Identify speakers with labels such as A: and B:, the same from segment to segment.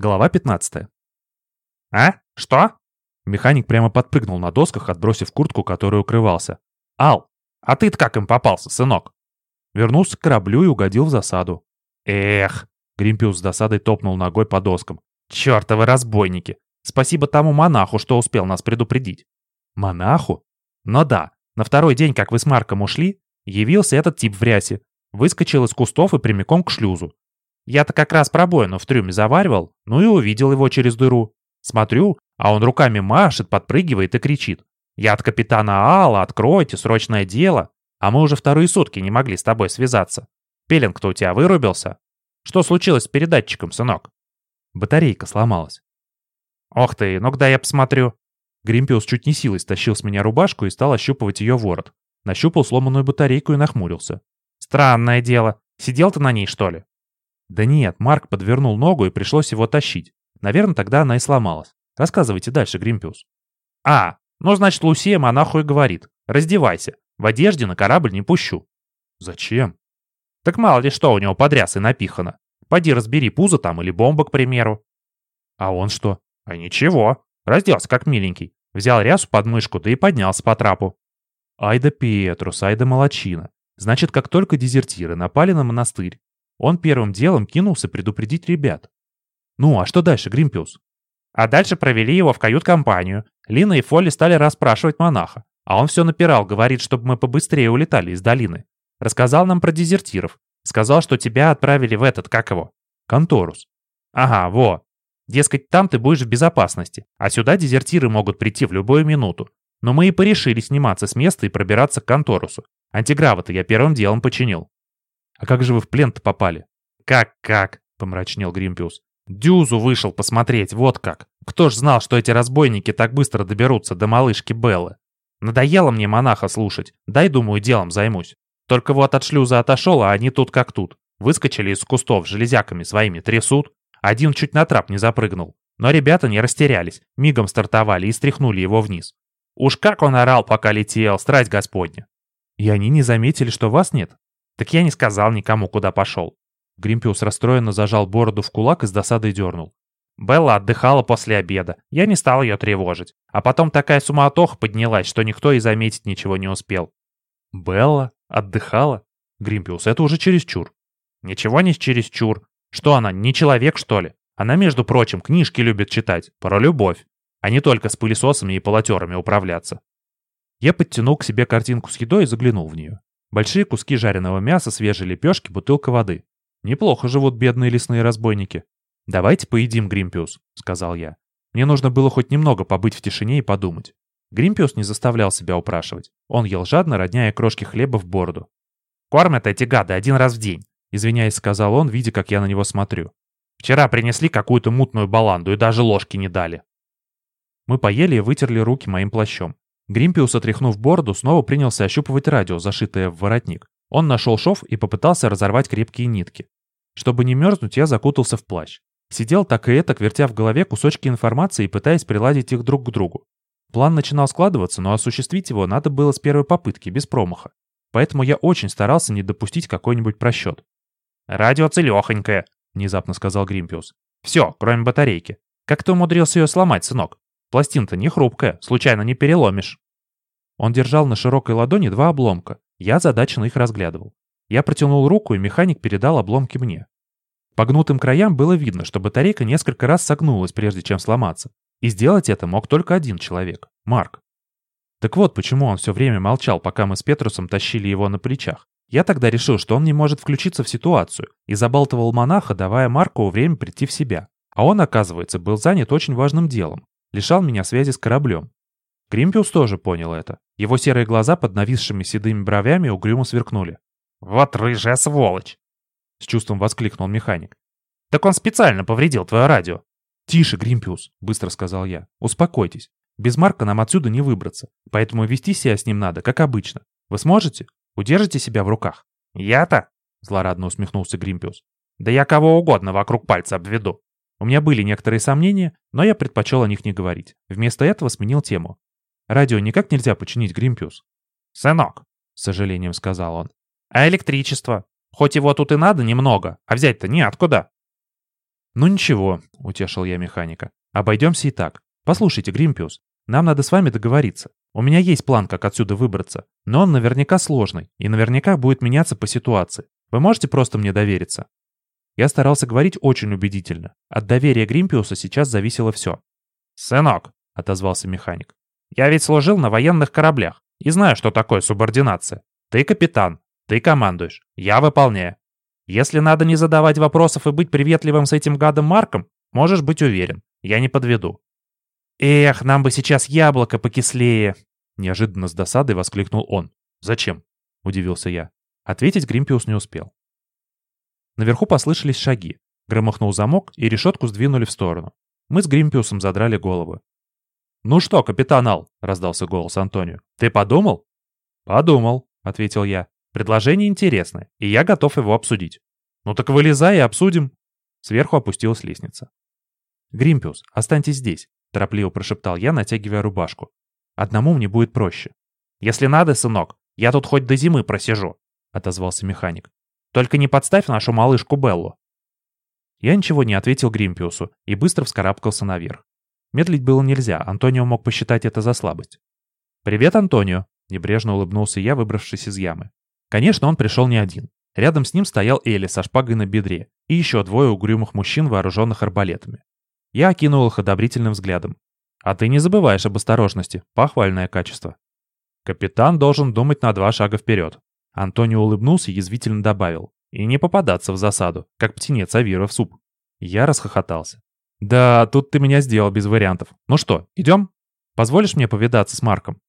A: Глава 15.
B: «А? Что?»
A: Механик прямо подпрыгнул на досках, отбросив куртку, которой укрывался.
B: «Ал, а ты-то как им попался, сынок?»
A: Вернулся к кораблю и угодил в засаду.
B: «Эх!»
A: Гримпиус с досадой топнул ногой по доскам.
B: «Чёртовы разбойники! Спасибо тому монаху, что успел нас предупредить».
A: «Монаху?»
B: «Но да, на второй день, как вы с Марком ушли, явился этот тип в рясе, выскочил из кустов и прямиком к шлюзу. Я-то как раз пробоину в трюме заваривал, ну и увидел его через дыру. Смотрю, а он руками машет, подпрыгивает и кричит. «Я от капитана Алла, откройте, срочное дело!» А мы уже вторые сутки не могли с тобой связаться. Пеленг-то у тебя вырубился. Что случилось с передатчиком, сынок?
A: Батарейка сломалась.
B: Ох ты, ну-ка я посмотрю.
A: Гримпиус чуть не силой стащил с меня рубашку и стал ощупывать ее ворот. Нащупал сломанную батарейку и нахмурился.
B: Странное дело. Сидел ты на ней, что ли?
A: Да нет, Марк подвернул ногу и пришлось его тащить. Наверное, тогда она и сломалась. Рассказывайте дальше, Гримпиус.
B: А, ну значит, Лусия монаху и говорит. Раздевайся. В одежде на корабль не пущу.
A: Зачем?
B: Так мало ли что у него под рясой напихано. Пойди разбери пузо там или бомба, к примеру.
A: А он что?
B: А ничего. Разделся как миленький. Взял рясу под мышку, да и поднялся по трапу.
A: Ай да Петрус, ай да молочина. Значит, как только дезертиры напали на монастырь, он первым делом кинулся предупредить ребят. Ну, а что дальше, Гримпиус?
B: А дальше провели его в кают-компанию. Лина и Фолли стали расспрашивать монаха. А он все напирал, говорит, чтобы мы побыстрее улетали из долины. Рассказал нам про дезертиров. Сказал, что тебя отправили в этот, как его?
A: Конторус.
B: Ага, во. Дескать, там ты будешь в безопасности, а сюда дезертиры могут прийти в любую минуту. Но мы и порешили сниматься с места и пробираться к Конторусу. Антиграва-то я первым делом починил.
A: «А как же вы в плен-то попали?»
B: «Как-как?» — помрачнел Гримпиус. «Дюзу вышел посмотреть, вот как. Кто ж знал, что эти разбойники так быстро доберутся до малышки Беллы? Надоело мне монаха слушать. Дай, думаю, делом займусь. Только вот от шлюза отошел, а они тут как тут. Выскочили из кустов железяками своими трясут. Один чуть на трап не запрыгнул. Но ребята не растерялись, мигом стартовали и стряхнули его вниз. Уж как он орал, пока летел, страсть господня.
A: И они не заметили, что вас нет?
B: Так я не сказал никому, куда пошел.
A: Гримпиус расстроенно зажал бороду в кулак и с досадой дернул.
B: Белла отдыхала после обеда. Я не стал ее тревожить. А потом такая суматоха поднялась, что никто и заметить ничего не успел.
A: Белла? Отдыхала? Гримпиус, это уже чересчур.
B: Ничего не чересчур. Что она, не человек, что ли? Она, между прочим, книжки любит читать. Про любовь. А не только с пылесосами и полотерами управляться.
A: Я подтянул к себе картинку с едой и заглянул в нее. Большие куски жареного мяса, свежие лепешки, бутылка воды. Неплохо живут бедные лесные разбойники. «Давайте поедим, Гримпиус», — сказал я. Мне нужно было хоть немного побыть в тишине и подумать. Гримпиус не заставлял себя упрашивать. Он ел жадно, родняя крошки хлеба в бороду.
B: «Кормят эти гады один раз в день», —
A: извиняясь, сказал он, видя, как я на него смотрю.
B: «Вчера принесли какую-то мутную баланду и даже ложки не дали».
A: Мы поели и вытерли руки моим плащом. Гримпиус, отряхнув бороду, снова принялся ощупывать радио, зашитое в воротник. Он нашел шов и попытался разорвать крепкие нитки. Чтобы не мерзнуть, я закутался в плащ. Сидел так и этак, вертя в голове кусочки информации и пытаясь приладить их друг к другу. План начинал складываться, но осуществить его надо было с первой попытки, без промаха. Поэтому я очень старался не допустить какой-нибудь просчет.
B: «Радио целехонькое», — внезапно сказал Гримпиус. «Все, кроме батарейки. Как ты умудрился ее сломать, сынок? Пластина-то не хрупкая, случайно не переломишь».
A: Он держал на широкой ладони два обломка. Я задачно их разглядывал. Я протянул руку, и механик передал обломки мне. По гнутым краям было видно, что батарейка несколько раз согнулась, прежде чем сломаться. И сделать это мог только один человек — Марк. Так вот, почему он все время молчал, пока мы с Петрусом тащили его на плечах. Я тогда решил, что он не может включиться в ситуацию, и забалтывал монаха, давая Марку время прийти в себя. А он, оказывается, был занят очень важным делом лишал меня связи с кораблем. Гримпиус тоже понял это. Его серые глаза под нависшими седыми бровями угрюмо сверкнули.
B: «Вот рыжая сволочь!»
A: С чувством воскликнул механик.
B: «Так он специально повредил твое радио!»
A: «Тише, Гримпиус!» — быстро сказал я. «Успокойтесь. Без Марка нам отсюда не выбраться, поэтому вести себя с ним надо, как обычно. Вы сможете? Удержите себя в руках».
B: «Я-то?» — злорадно усмехнулся Гримпиус. «Да я кого угодно вокруг пальца обведу.
A: У меня были некоторые сомнения, но я предпочел о них не говорить. Вместо этого сменил тему. Радио никак нельзя починить, Гримпиус.
B: «Сынок», — с сожалением сказал он. «А электричество? Хоть его тут и надо немного, а взять-то неоткуда».
A: «Ну ничего», — утешил я механика. «Обойдемся и так. Послушайте, Гримпиус, нам надо с вами договориться. У меня есть план, как отсюда выбраться, но он наверняка сложный и наверняка будет меняться по ситуации. Вы можете просто мне довериться?» Я старался говорить очень убедительно. От доверия Гримпиуса сейчас зависело все.
B: «Сынок», — отозвался механик, — «я ведь служил на военных кораблях и знаю, что такое субординация. Ты капитан, ты командуешь, я выполняю. Если надо не задавать вопросов и быть приветливым с этим гадом Марком, можешь быть уверен, я не подведу.
A: «Эх, нам бы сейчас яблоко покислее!» Неожиданно с досадой воскликнул он. «Зачем?» — удивился я. Ответить Гримпиус не успел. Наверху послышались шаги. Громыхнул замок, и решетку сдвинули в сторону. Мы с Гримпиусом задрали головы.
B: «Ну что, капитан Ал?» — раздался голос Антонио. «Ты подумал?»
A: «Подумал», — ответил я. Предложение интересное, и я готов его обсудить.
B: Ну так вылезай и обсудим.
A: Сверху опустилась лестница. Гримпиус, останьтесь здесь, торопливо прошептал я, натягивая рубашку. Одному мне будет проще.
B: Если надо, сынок, я тут хоть до зимы просижу, отозвался механик. Только не подставь нашу малышку Беллу.
A: Я ничего не ответил Гримпиусу и быстро вскарабкался наверх. Медлить было нельзя, Антонио мог посчитать это за слабость. «Привет, Антонио!» — небрежно улыбнулся я, выбравшись из ямы. Конечно, он пришел не один. Рядом с ним стоял Элли со шпагой на бедре и еще двое угрюмых мужчин, вооруженных арбалетами. Я окинул их одобрительным взглядом. А ты не забываешь об осторожности. Похвальное качество. Капитан должен думать на два шага вперед. Антонио улыбнулся и язвительно добавил. И не попадаться в засаду, как птенец Авира в суп. Я расхохотался. Да, тут ты меня сделал без вариантов. Ну что, идем? Позволишь мне повидаться с Марком?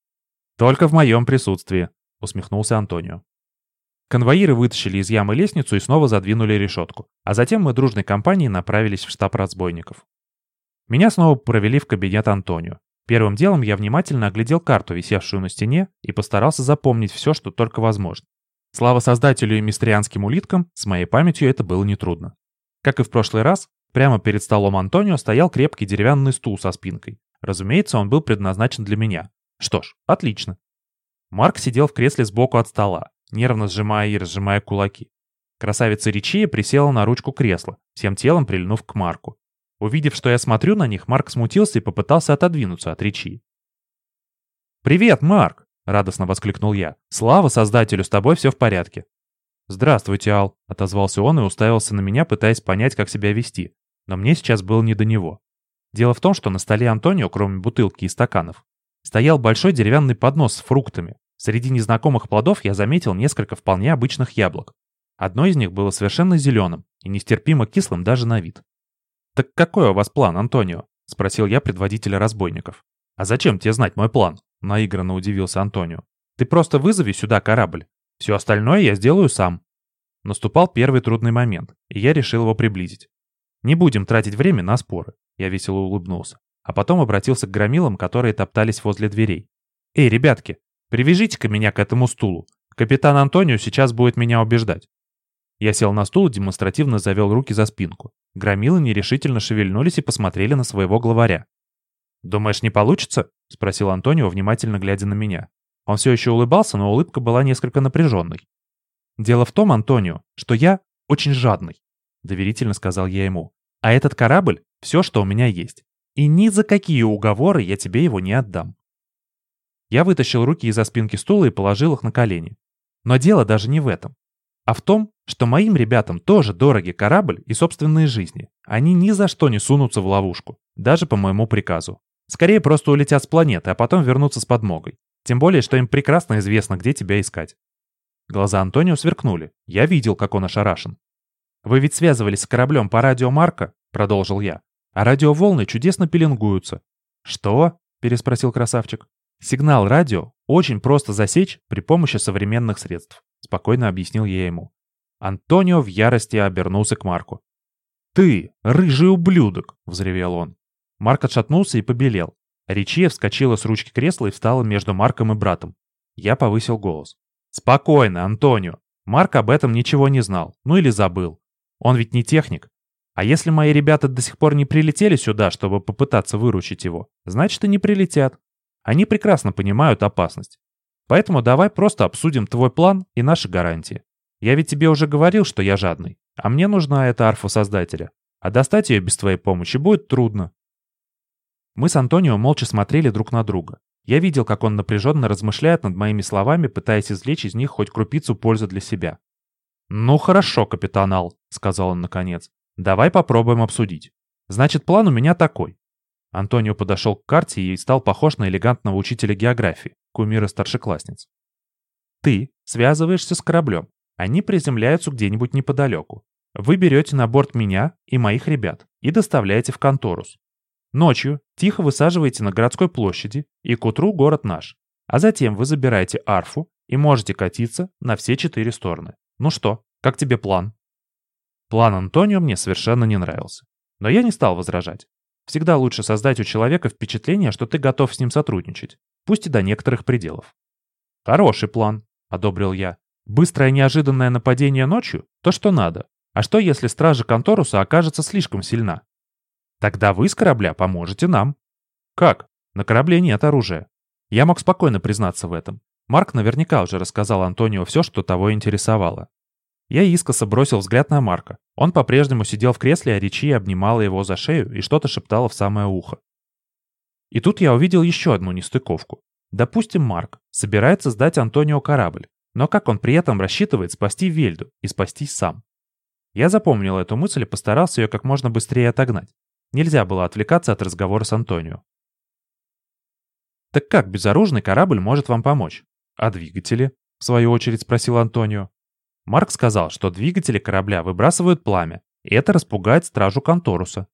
A: Только в моем присутствии, усмехнулся Антонио. Конвоиры вытащили из ямы лестницу и снова задвинули решетку, а затем мы дружной компанией направились в штаб разбойников. Меня снова провели в кабинет Антонио. Первым делом я внимательно оглядел карту, висевшую на стене, и постарался запомнить все, что только возможно. Слава создателю и мистрианским улиткам, с моей памятью это было нетрудно. Как и в прошлый раз, прямо перед столом Антонио стоял крепкий деревянный стул со спинкой. Разумеется, он был предназначен для меня. Что ж, отлично. Марк сидел в кресле сбоку от стола, нервно сжимая и разжимая кулаки. Красавица Ричия присела на ручку кресла, всем телом прильнув к Марку. Увидев, что я смотрю на них, Марк смутился и попытался отодвинуться от Ричии. «Привет, Марк!» — радостно воскликнул я. «Слава Создателю, с тобой все в порядке». «Здравствуйте, Ал», — отозвался он и уставился на меня, пытаясь понять, как себя вести. Но мне сейчас было не до него. Дело в том, что на столе Антонио, кроме бутылки и стаканов, стоял большой деревянный поднос с фруктами, Среди незнакомых плодов я заметил несколько вполне обычных яблок. Одно из них было совершенно зеленым и нестерпимо кислым даже на вид. «Так какой у вас план, Антонио?» — спросил я предводителя разбойников. «А зачем тебе знать мой план?» — наигранно удивился Антонио. «Ты просто вызови сюда корабль. Все остальное я сделаю сам». Наступал первый трудный момент, и я решил его приблизить. «Не будем тратить время на споры», — я весело улыбнулся. А потом обратился к громилам, которые топтались возле дверей. «Эй, ребятки, Привяжите-ка меня к этому стулу. Капитан Антонио сейчас будет меня убеждать. Я сел на стул и демонстративно завел руки за спинку. Громилы нерешительно шевельнулись и посмотрели на своего главаря. «Думаешь, не получится?» — спросил Антонио, внимательно глядя на меня. Он все еще улыбался, но улыбка была несколько напряженной. «Дело в том, Антонио, что я очень жадный», — доверительно сказал я ему. «А этот корабль — все, что у меня есть. И ни за какие уговоры я тебе его не отдам. Я вытащил руки из-за спинки стула и положил их на колени. Но дело даже не в этом. А в том, что моим ребятам тоже дороги корабль и собственные жизни. Они ни за что не сунутся в ловушку, даже по моему приказу. Скорее просто улетят с планеты, а потом вернутся с подмогой. Тем более, что им прекрасно известно, где тебя искать. Глаза Антонио сверкнули. Я видел, как он ошарашен. «Вы ведь связывались с кораблем по радио Марка?» — продолжил я. «А радиоволны чудесно пеленгуются». «Что?» — переспросил красавчик. Сигнал радио очень просто засечь при помощи современных средств, спокойно объяснил я ему. Антонио в ярости обернулся к Марку. «Ты, рыжий ублюдок!» — взревел он. Марк отшатнулся и побелел. Ричия вскочила с ручки кресла и встала между Марком и братом. Я повысил голос. «Спокойно, Антонио. Марк об этом ничего не знал. Ну или забыл. Он ведь не техник. А если мои ребята до сих пор не прилетели сюда, чтобы попытаться выручить его, значит и не прилетят. Они прекрасно понимают опасность. Поэтому давай просто обсудим твой план и наши гарантии. Я ведь тебе уже говорил, что я жадный. А мне нужна эта арфа Создателя. А достать ее без твоей помощи будет трудно. Мы с Антонио молча смотрели друг на друга. Я видел, как он напряженно размышляет над моими словами, пытаясь извлечь из них хоть крупицу пользы для себя. «Ну хорошо, капитан Ал», — сказал он наконец. «Давай попробуем обсудить. Значит, план у меня такой». Антонио подошел к карте и стал похож на элегантного учителя географии, кумира старшеклассниц. «Ты связываешься с кораблем. Они приземляются где-нибудь неподалеку. Вы берете на борт меня и моих ребят и доставляете в Конторус. Ночью тихо высаживаете на городской площади, и к утру город наш. А затем вы забираете арфу и можете катиться на все четыре стороны. Ну что, как тебе план? План Антонио мне совершенно не нравился. Но я не стал возражать. Всегда лучше создать у человека впечатление, что ты готов с ним сотрудничать, пусть и до некоторых пределов. «Хороший план», — одобрил я. «Быстрое неожиданное нападение ночью — то, что надо. А что, если стража Конторуса окажется слишком сильна? Тогда вы с корабля поможете нам. Как? На корабле нет оружия. Я мог спокойно признаться в этом. Марк наверняка уже рассказал Антонио все, что того интересовало. Я искоса бросил взгляд на Марка. Он по-прежнему сидел в кресле, а Ричи обнимала его за шею и что-то шептала в самое ухо. И тут я увидел еще одну нестыковку. Допустим, Марк собирается сдать Антонио корабль, но как он при этом рассчитывает спасти Вельду и спастись сам? Я запомнил эту мысль и постарался ее как можно быстрее отогнать. Нельзя было отвлекаться от разговора с Антонио. «Так как безоружный корабль может вам помочь?» «А двигатели?» — в свою очередь спросил Антонио. Марк сказал, что двигатели корабля выбрасывают пламя, и это распугает стражу Конторуса.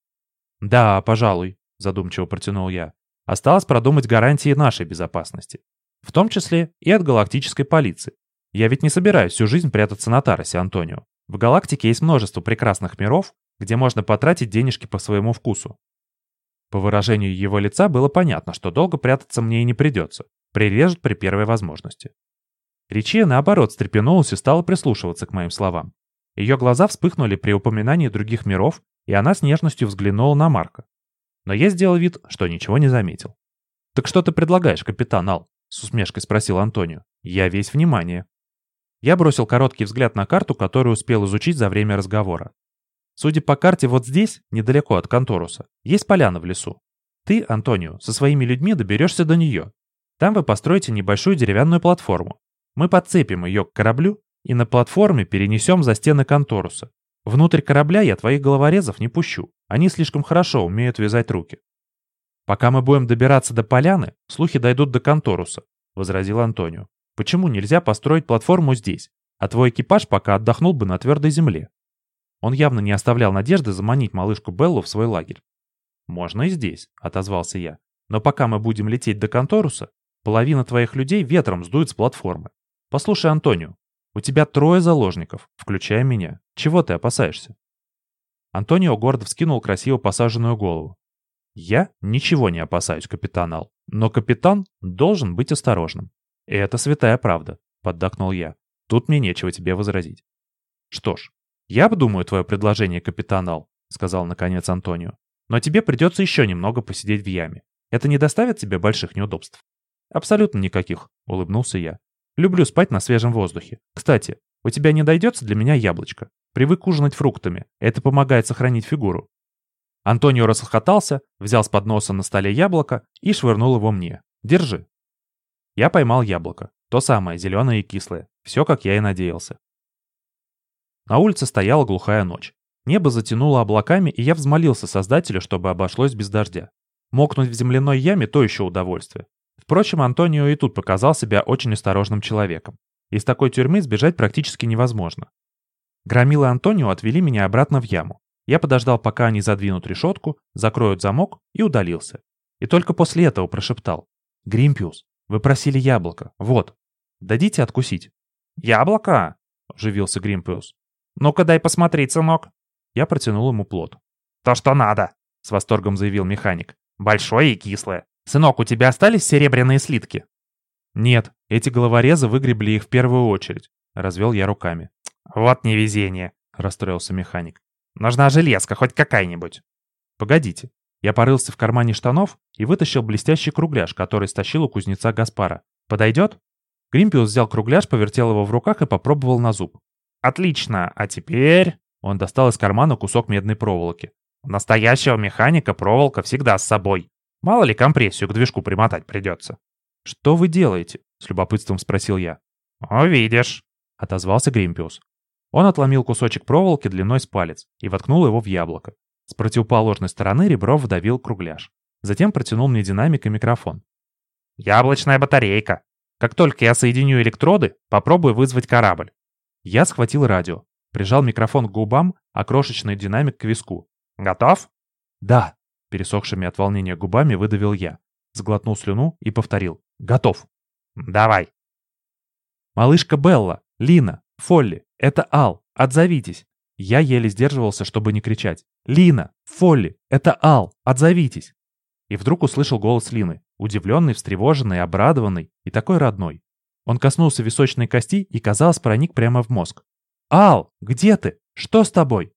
A: «Да, пожалуй», — задумчиво протянул я. «Осталось продумать гарантии нашей безопасности. В том числе и от галактической полиции. Я ведь не собираюсь всю жизнь прятаться на Таросе, Антонио. В галактике есть множество прекрасных миров, где можно потратить денежки по своему вкусу. По выражению его лица было понятно, что долго прятаться мне и не придется. Прирежут при первой возможности. Ричия, наоборот, встрепенулась и стала прислушиваться к моим словам. Ее глаза вспыхнули при упоминании других миров, и она с нежностью взглянула на Марка. Но я сделал вид, что ничего не заметил. «Так что ты предлагаешь, капитан Ал?» — с усмешкой спросил Антонио. «Я весь внимание». Я бросил короткий взгляд на карту, которую успел изучить за время разговора. Судя по карте, вот здесь, недалеко от Конторуса, есть поляна в лесу. Ты, Антонио, со своими людьми доберешься до нее. Там вы построите небольшую деревянную платформу. Мы подцепим ее к кораблю и на платформе перенесем за стены Конторуса. Внутрь корабля я твоих головорезов не пущу. Они слишком хорошо умеют вязать руки. Пока мы будем добираться до поляны, слухи дойдут до Конторуса, возразил Антонио. Почему нельзя построить платформу здесь, а твой экипаж пока отдохнул бы на твердой земле? Он явно не оставлял надежды заманить малышку Беллу в свой лагерь. «Можно и здесь», — отозвался я. «Но пока мы будем лететь до Конторуса, половина твоих людей ветром сдует с платформы. Послушай, Антонио, у тебя трое заложников, включая меня. Чего ты опасаешься?» Антонио гордо вскинул красиво посаженную голову. «Я ничего не опасаюсь, капитан Ал, но капитан должен быть осторожным. И это святая правда», — поддакнул я. «Тут мне нечего тебе возразить». «Что ж, «Я обдумаю твое предложение, капитан Ал», — сказал наконец Антонио. «Но тебе придется еще немного посидеть в яме. Это не доставит тебе больших неудобств?» «Абсолютно никаких», — улыбнулся я. «Люблю спать на свежем воздухе. Кстати, у тебя не дойдется для меня яблочко. Привык ужинать фруктами. Это помогает сохранить фигуру». Антонио расхохотался, взял с подноса на столе яблоко и швырнул его мне. «Держи». Я поймал яблоко. То самое, зеленое и кислое. Все, как я и надеялся. На улице стояла глухая ночь. Небо затянуло облаками, и я взмолился Создателю, чтобы обошлось без дождя. Мокнуть в земляной яме – то еще удовольствие. Впрочем, Антонио и тут показал себя очень осторожным человеком. Из такой тюрьмы сбежать практически невозможно. Громилы Антонио отвели меня обратно в яму. Я подождал, пока они задвинут решетку, закроют замок и удалился. И только после этого прошептал. «Гримпиус, вы просили яблоко. Вот. Дадите откусить?»
B: «Яблоко?» – оживился Гримпиус. «Ну-ка дай посмотреть, сынок».
A: Я протянул ему плод.
B: «То, что надо», — с восторгом заявил механик. «Большое и кислое. Сынок, у тебя остались серебряные слитки?»
A: «Нет, эти головорезы выгребли их в первую очередь», — развел я руками.
B: «Вот невезение», — расстроился механик. «Нужна железка, хоть какая-нибудь».
A: «Погодите». Я порылся в кармане штанов и вытащил блестящий кругляш, который стащил у кузнеца Гаспара. «Подойдет?» Гримпиус взял кругляш, повертел его в руках и попробовал на зуб.
B: Отлично, а теперь...»
A: Он достал из кармана кусок медной проволоки.
B: У настоящего механика проволока всегда с собой. Мало ли компрессию к движку примотать придется.
A: «Что вы делаете?» — с любопытством спросил я.
B: «Увидишь», —
A: отозвался Гримпиус. Он отломил кусочек проволоки длиной с палец и воткнул его в яблоко. С противоположной стороны ребро вдавил кругляш. Затем протянул мне динамик и микрофон.
B: «Яблочная батарейка. Как только я соединю электроды, попробуй вызвать корабль».
A: Я схватил радио, прижал микрофон к губам, а крошечный динамик к виску.
B: «Готов?»
A: «Да», — пересохшими от волнения губами выдавил я. Сглотнул слюну и повторил. «Готов».
B: «Давай».
A: «Малышка Белла, Лина, Фолли, это Ал, отзовитесь». Я еле сдерживался, чтобы не кричать. «Лина! Фолли! Это Ал! Отзовитесь!» И вдруг услышал голос Лины, удивленный, встревоженный, обрадованный и такой родной. Он коснулся височной кости и, казалось, проник прямо в мозг. «Ал, где ты? Что с тобой?»